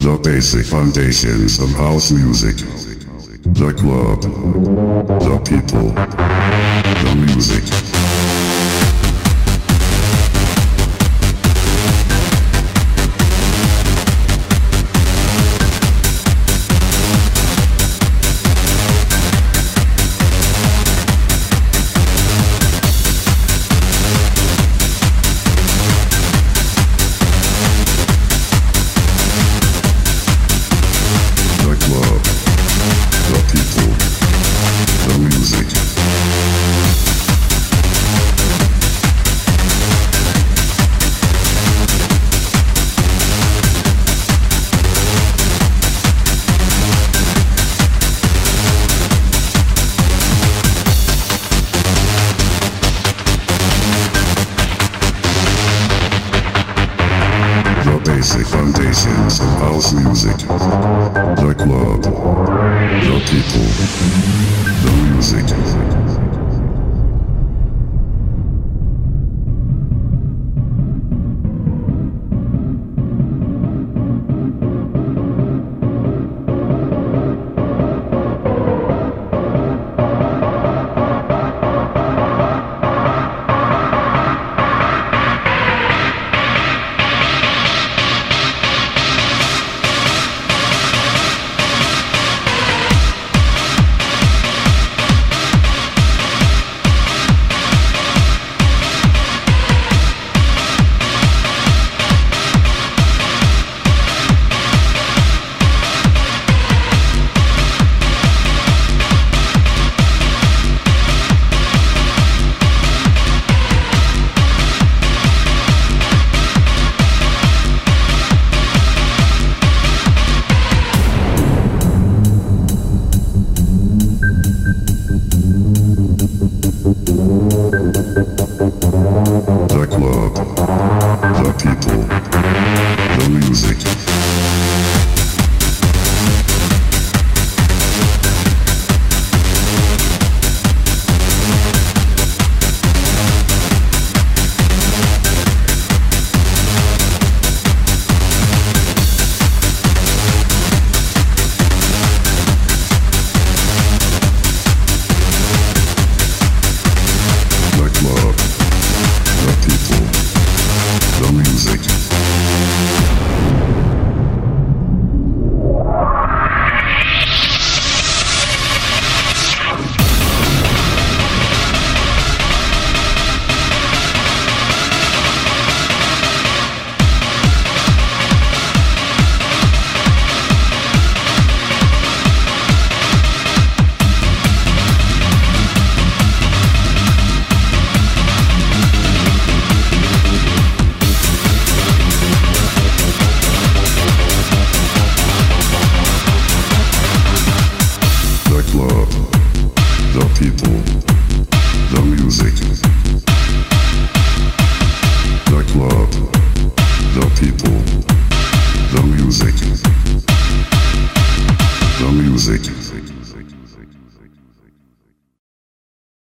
The basic foundations of house music. The club. The people. The music. Basic foundations of house music. The club. The people. The music.